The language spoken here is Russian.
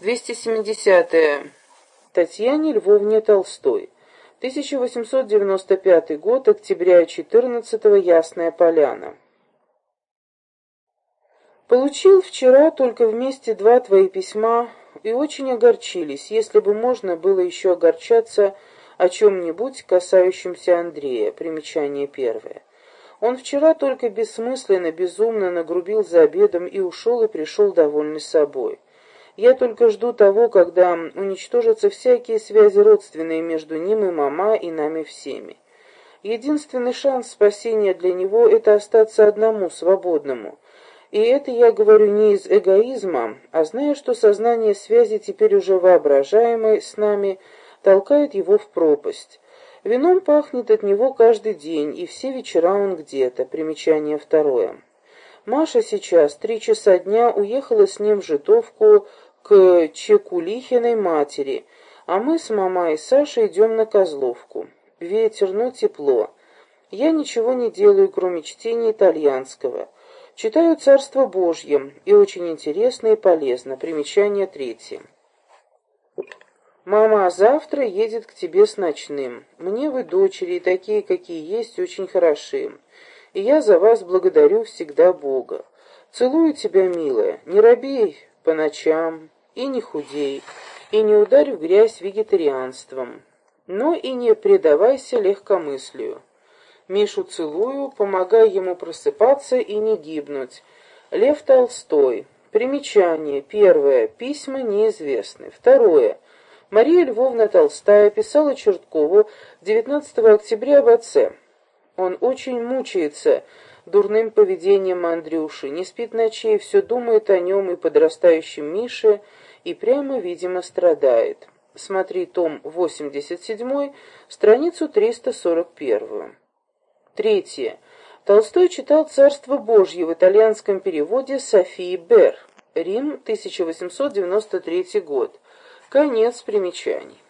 270. -е. Татьяне Львовне Толстой. 1895 год, октября 14 -го, Ясная Поляна. Получил вчера только вместе два твои письма и очень огорчились, если бы можно было еще огорчаться о чем-нибудь, касающемся Андрея. Примечание первое. Он вчера только бессмысленно, безумно нагрубил за обедом и ушел, и пришел довольный собой. Я только жду того, когда уничтожатся всякие связи родственные между ним и мама, и нами всеми. Единственный шанс спасения для него — это остаться одному, свободному. И это я говорю не из эгоизма, а зная, что сознание связи теперь уже воображаемой с нами толкает его в пропасть. Вином пахнет от него каждый день, и все вечера он где-то. Примечание второе. Маша сейчас, три часа дня, уехала с ним в Житовку к Чекулихиной матери, а мы с мамой и Сашей идем на Козловку. Ветер, но тепло. Я ничего не делаю, кроме чтения итальянского. Читаю «Царство Божье» и очень интересно и полезно. Примечание третье. «Мама, завтра едет к тебе с ночным. Мне вы, дочери, такие, какие есть, очень хороши. И я за вас благодарю всегда Бога. Целую тебя, милая, не робей по ночам, и не худей, и не ударь в грязь вегетарианством, но и не предавайся легкомыслию. Мишу целую, помогай ему просыпаться и не гибнуть. Лев Толстой. Примечание. Первое. Письма неизвестны. Второе. Мария Львовна Толстая писала Черткову 19 октября об отце. Он очень мучается дурным поведением Андрюши, не спит ночей, все думает о нем и подрастающем Мише, и прямо, видимо, страдает. Смотри том 87, страницу 341. Третье. Толстой читал «Царство Божье» в итальянском переводе Софии Бер. Рим, 1893 год. Конец примечаний.